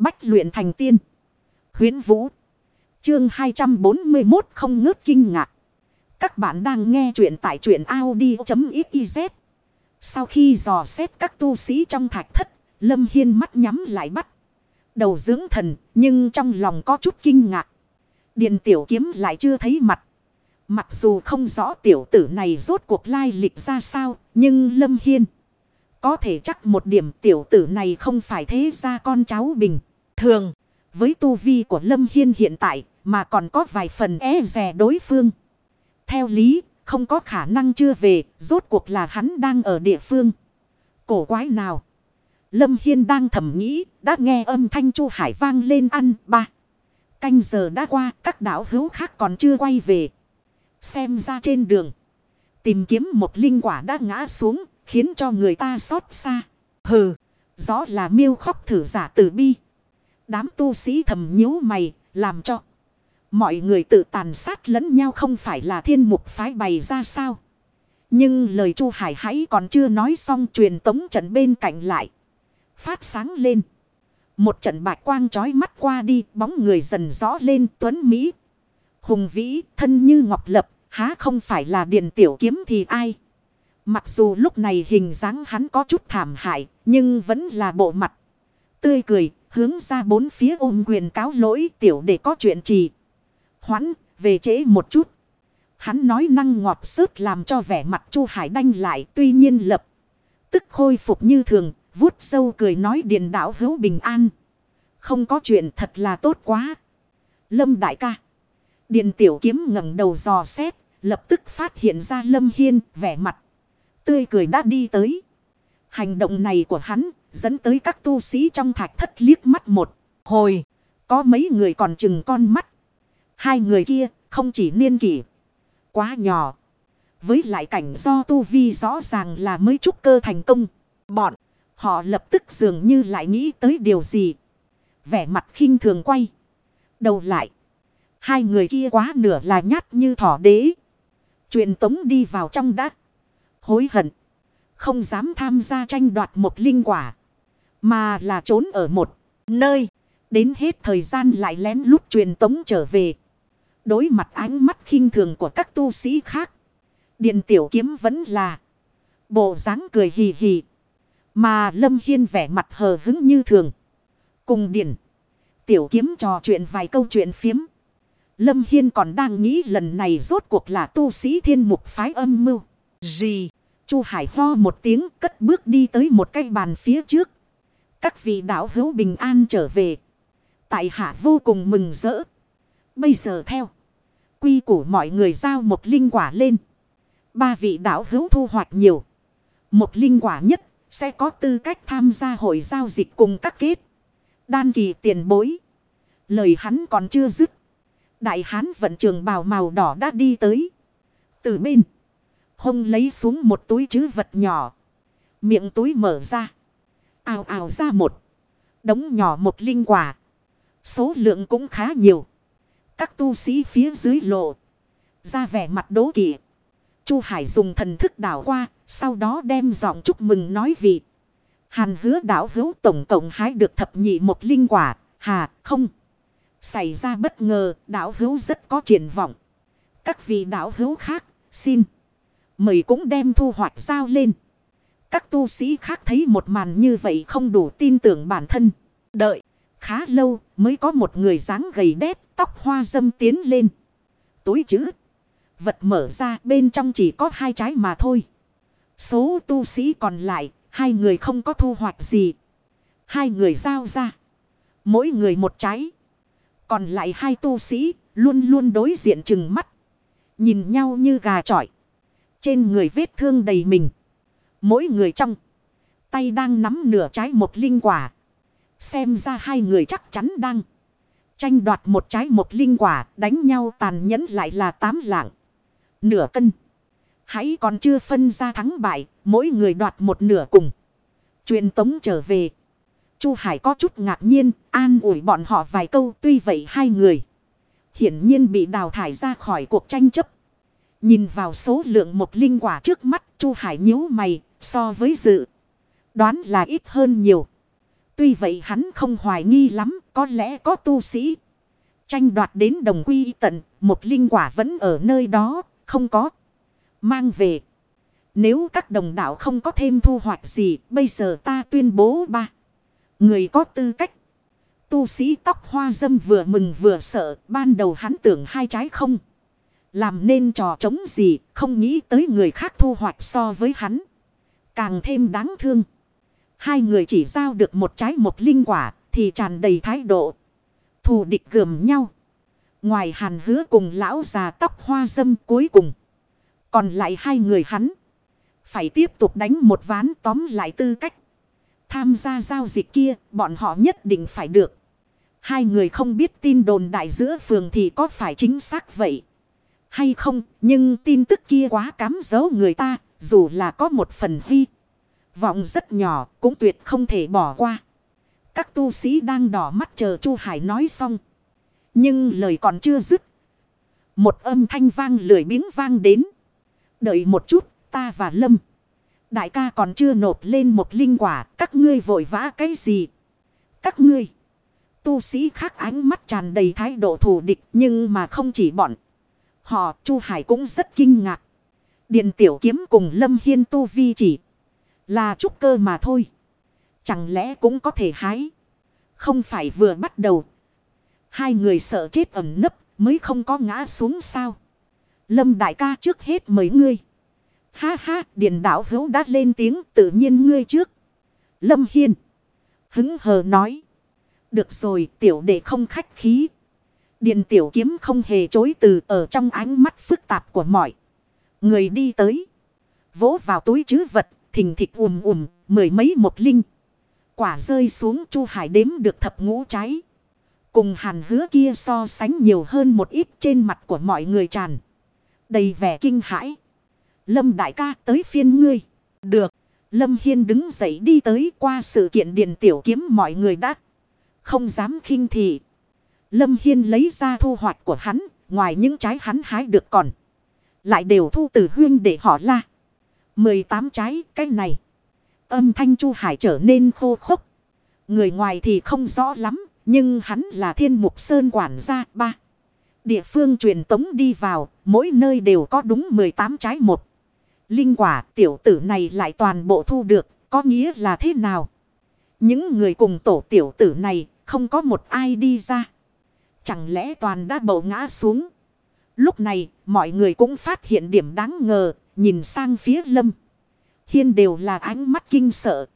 Bách luyện thành tiên. Huyến Vũ. Chương 241 không ngớt kinh ngạc. Các bạn đang nghe truyện tại truyện Audi.xyz. Sau khi dò xét các tu sĩ trong thạch thất, Lâm Hiên mắt nhắm lại bắt. Đầu dưỡng thần, nhưng trong lòng có chút kinh ngạc. Điện tiểu kiếm lại chưa thấy mặt. Mặc dù không rõ tiểu tử này rốt cuộc lai lịch ra sao, nhưng Lâm Hiên có thể chắc một điểm tiểu tử này không phải thế ra con cháu bình. Thường, với tu vi của Lâm Hiên hiện tại, mà còn có vài phần e rè đối phương. Theo lý, không có khả năng chưa về, rốt cuộc là hắn đang ở địa phương. Cổ quái nào? Lâm Hiên đang thầm nghĩ, đã nghe âm thanh Chu Hải vang lên ăn ba. Canh giờ đã qua, các đảo hữu khác còn chưa quay về. Xem ra trên đường. Tìm kiếm một linh quả đã ngã xuống, khiến cho người ta xót xa. Hừ, rõ là miêu khóc thử giả tử bi. Đám tu sĩ thầm nhíu mày, làm cho. Mọi người tự tàn sát lẫn nhau không phải là thiên mục phái bày ra sao. Nhưng lời Chu Hải hãy còn chưa nói xong truyền tống trận bên cạnh lại. Phát sáng lên. Một trận bạch quang trói mắt qua đi bóng người dần rõ lên tuấn Mỹ. Hùng vĩ thân như ngọc lập há không phải là điện tiểu kiếm thì ai. Mặc dù lúc này hình dáng hắn có chút thảm hại nhưng vẫn là bộ mặt. Tươi cười hướng ra bốn phía ôm quyền cáo lỗi tiểu để có chuyện trì. Hoãn, về trễ một chút. Hắn nói năng ngọt sớt làm cho vẻ mặt Chu Hải đanh lại tuy nhiên lập. Tức khôi phục như thường, vuốt sâu cười nói điền đảo hữu bình an. Không có chuyện thật là tốt quá. Lâm đại ca. Điền tiểu kiếm ngẩng đầu dò xét, lập tức phát hiện ra Lâm Hiên vẻ mặt. Tươi cười đã đi tới. Hành động này của hắn dẫn tới các tu sĩ trong thạch thất liếc mắt một. Hồi, có mấy người còn chừng con mắt. Hai người kia không chỉ niên kỷ. Quá nhỏ. Với lại cảnh do tu vi rõ ràng là mới trúc cơ thành công. Bọn họ lập tức dường như lại nghĩ tới điều gì. Vẻ mặt khinh thường quay. Đầu lại. Hai người kia quá nửa là nhát như thỏ đế. Chuyện tống đi vào trong đắt. Hối hận. Không dám tham gia tranh đoạt một linh quả. Mà là trốn ở một nơi. Đến hết thời gian lại lén lút truyền tống trở về. Đối mặt ánh mắt khinh thường của các tu sĩ khác. Điện tiểu kiếm vẫn là. Bộ dáng cười hì hì. Mà Lâm Hiên vẻ mặt hờ hứng như thường. Cùng điện. Tiểu kiếm trò chuyện vài câu chuyện phiếm. Lâm Hiên còn đang nghĩ lần này rốt cuộc là tu sĩ thiên mục phái âm mưu. Gì? Chu Hải ho một tiếng cất bước đi tới một cái bàn phía trước. Các vị đạo hữu bình an trở về. Tại hạ vô cùng mừng rỡ. Bây giờ theo. Quy củ mọi người giao một linh quả lên. Ba vị đạo hữu thu hoạch nhiều. Một linh quả nhất sẽ có tư cách tham gia hội giao dịch cùng các kết. Đan kỳ tiền bối. Lời hắn còn chưa dứt. Đại hán vận trường bào màu đỏ đã đi tới. Từ bên. Hông lấy xuống một túi chứ vật nhỏ. Miệng túi mở ra. Ào ào ra một. Đống nhỏ một linh quả. Số lượng cũng khá nhiều. Các tu sĩ phía dưới lộ. Ra vẻ mặt đố kỵ. Chu Hải dùng thần thức đảo qua. Sau đó đem giọng chúc mừng nói vị. Hàn hứa đảo hữu tổng cộng hái được thập nhị một linh quả. Hà, không. Xảy ra bất ngờ, đảo hữu rất có triển vọng. Các vị đảo hữu khác, xin. Mời cũng đem thu hoạch giao lên. Các tu sĩ khác thấy một màn như vậy không đủ tin tưởng bản thân. Đợi. Khá lâu mới có một người dáng gầy đét tóc hoa dâm tiến lên. Túi chữ. Vật mở ra bên trong chỉ có hai trái mà thôi. Số tu sĩ còn lại, hai người không có thu hoạch gì. Hai người giao ra. Mỗi người một trái. Còn lại hai tu sĩ, luôn luôn đối diện chừng mắt. Nhìn nhau như gà trọi. Trên người vết thương đầy mình. Mỗi người trong. Tay đang nắm nửa trái một linh quả. Xem ra hai người chắc chắn đang. Tranh đoạt một trái một linh quả. Đánh nhau tàn nhẫn lại là tám lạng. Nửa cân. Hãy còn chưa phân ra thắng bại. Mỗi người đoạt một nửa cùng. Truyền tống trở về. Chu Hải có chút ngạc nhiên. An ủi bọn họ vài câu. Tuy vậy hai người. Hiển nhiên bị đào thải ra khỏi cuộc tranh chấp. Nhìn vào số lượng một linh quả trước mắt, Chu Hải nhíu mày so với dự. Đoán là ít hơn nhiều. Tuy vậy hắn không hoài nghi lắm, có lẽ có tu sĩ. Tranh đoạt đến đồng quy tận, một linh quả vẫn ở nơi đó, không có. Mang về. Nếu các đồng đạo không có thêm thu hoạch gì, bây giờ ta tuyên bố ba. Người có tư cách. Tu sĩ tóc hoa dâm vừa mừng vừa sợ, ban đầu hắn tưởng hai trái không. Làm nên trò trống gì, không nghĩ tới người khác thu hoạch so với hắn. Càng thêm đáng thương. Hai người chỉ giao được một trái một linh quả, thì tràn đầy thái độ. Thù địch gườm nhau. Ngoài hàn hứa cùng lão già tóc hoa dâm cuối cùng. Còn lại hai người hắn. Phải tiếp tục đánh một ván tóm lại tư cách. Tham gia giao dịch kia, bọn họ nhất định phải được. Hai người không biết tin đồn đại giữa phường thì có phải chính xác vậy hay không, nhưng tin tức kia quá cám dấu người ta, dù là có một phần hy. Vọng rất nhỏ, cũng tuyệt không thể bỏ qua. Các tu sĩ đang đỏ mắt chờ Chu Hải nói xong. Nhưng lời còn chưa dứt. Một âm thanh vang lười biếng vang đến. Đợi một chút, ta và Lâm. Đại ca còn chưa nộp lên một linh quả, các ngươi vội vã cái gì? Các ngươi. Tu sĩ khác ánh mắt tràn đầy thái độ thù địch nhưng mà không chỉ bọn. Họ Chu Hải cũng rất kinh ngạc điền tiểu kiếm cùng Lâm Hiên tu vi chỉ là trúc cơ mà thôi. Chẳng lẽ cũng có thể hái. Không phải vừa bắt đầu. Hai người sợ chết ẩm nấp mới không có ngã xuống sao. Lâm đại ca trước hết mấy ngươi. Ha ha, điện đảo hữu đã lên tiếng tự nhiên ngươi trước. Lâm Hiên. Hứng hờ nói. Được rồi, tiểu đệ không khách khí. Điện tiểu kiếm không hề chối từ ở trong ánh mắt phức tạp của mọi. Người đi tới. Vỗ vào túi chứ vật, thình thịch ùm ùm, mười mấy một linh. Quả rơi xuống chu hải đếm được thập ngũ trái. Cùng hàn hứa kia so sánh nhiều hơn một ít trên mặt của mọi người tràn. Đầy vẻ kinh hãi. Lâm đại ca tới phiên ngươi. Được. Lâm Hiên đứng dậy đi tới qua sự kiện điện tiểu kiếm mọi người đã. Không dám khinh thị. Lâm Hiên lấy ra thu hoạch của hắn, ngoài những trái hắn hái được còn. Lại đều thu từ huyên để họ la. 18 trái cái này. Âm thanh Chu Hải trở nên khô khốc. Người ngoài thì không rõ lắm, nhưng hắn là thiên mục sơn quản gia ba. Địa phương truyền tống đi vào, mỗi nơi đều có đúng 18 trái một. Linh quả tiểu tử này lại toàn bộ thu được, có nghĩa là thế nào? Những người cùng tổ tiểu tử này, không có một ai đi ra. Chẳng lẽ toàn đã bầu ngã xuống? Lúc này, mọi người cũng phát hiện điểm đáng ngờ, nhìn sang phía lâm. Hiên đều là ánh mắt kinh sợ,